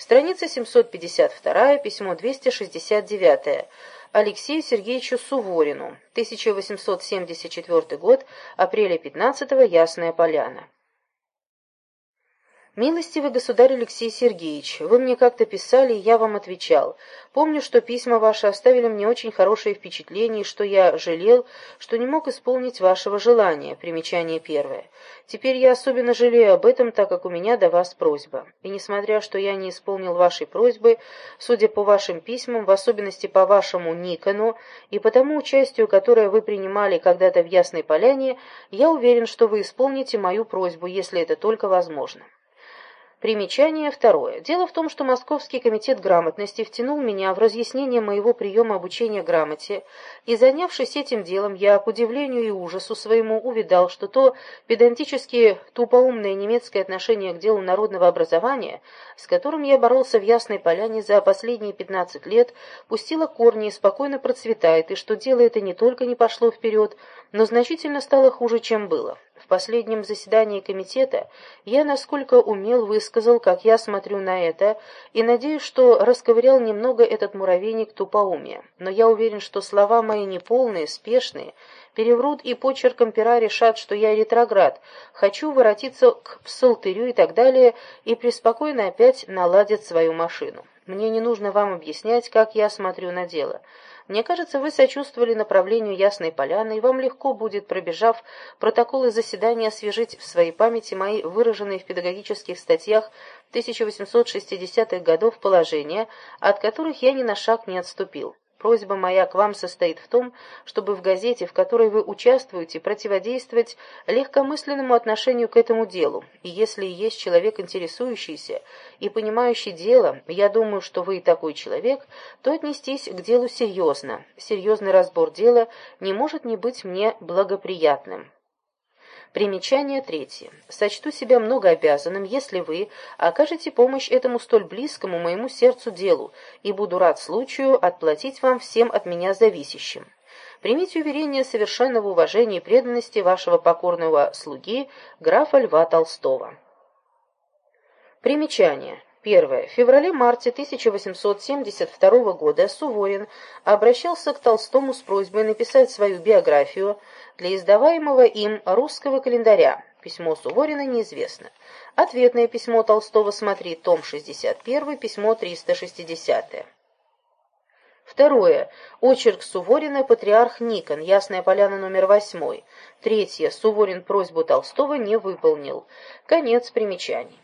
Страница 752, письмо 269. Алексею Сергеевичу Суворину. 1874 год, апреля 15 -го, Ясная Поляна. «Милостивый государь Алексей Сергеевич, вы мне как-то писали, и я вам отвечал. Помню, что письма ваши оставили мне очень хорошее впечатление, и что я жалел, что не мог исполнить вашего желания. Примечание первое. Теперь я особенно жалею об этом, так как у меня до вас просьба. И несмотря, что я не исполнил вашей просьбы, судя по вашим письмам, в особенности по вашему Никону, и по тому участию, которое вы принимали когда-то в Ясной Поляне, я уверен, что вы исполните мою просьбу, если это только возможно». Примечание второе. Дело в том, что Московский комитет грамотности втянул меня в разъяснение моего приема обучения грамоте, и, занявшись этим делом, я, к удивлению и ужасу своему, увидал, что то педантически тупоумное немецкое отношение к делу народного образования, с которым я боролся в Ясной Поляне за последние 15 лет, пустило корни и спокойно процветает, и что дело это не только не пошло вперед, но значительно стало хуже, чем было. В последнем заседании комитета я, насколько умел, высказал, как я смотрю на это, и надеюсь, что расковырял немного этот муравейник тупоумия. Но я уверен, что слова мои неполные, спешные, переврут и почерком пера решат, что я ретроград, хочу воротиться к псалтырю и так далее, и преспокойно опять наладят свою машину. Мне не нужно вам объяснять, как я смотрю на дело. Мне кажется, вы сочувствовали направлению Ясной Поляны, и вам легко будет, пробежав протоколы заседания, освежить в своей памяти мои выраженные в педагогических статьях 1860-х годов положения, от которых я ни на шаг не отступил. Просьба моя к вам состоит в том, чтобы в газете, в которой вы участвуете, противодействовать легкомысленному отношению к этому делу. И если есть человек интересующийся и понимающий дело, я думаю, что вы и такой человек, то отнестись к делу серьезно. Серьезный разбор дела не может не быть мне благоприятным. Примечание третье. Сочту себя многообязанным, если вы окажете помощь этому столь близкому моему сердцу делу, и буду рад случаю отплатить вам всем от меня зависящим. Примите уверение совершенного уважения и преданности вашего покорного слуги, графа Льва Толстого. Примечание. Первое. В феврале-марте 1872 года Суворин обращался к Толстому с просьбой написать свою биографию для издаваемого им русского календаря. Письмо Суворина неизвестно. Ответное письмо Толстого смотри, том 61, письмо 360. Второе. Очерк Суворина «Патриарх Никон», Ясная Поляна, номер восьмой. Третье. Суворин просьбу Толстого не выполнил. Конец примечаний.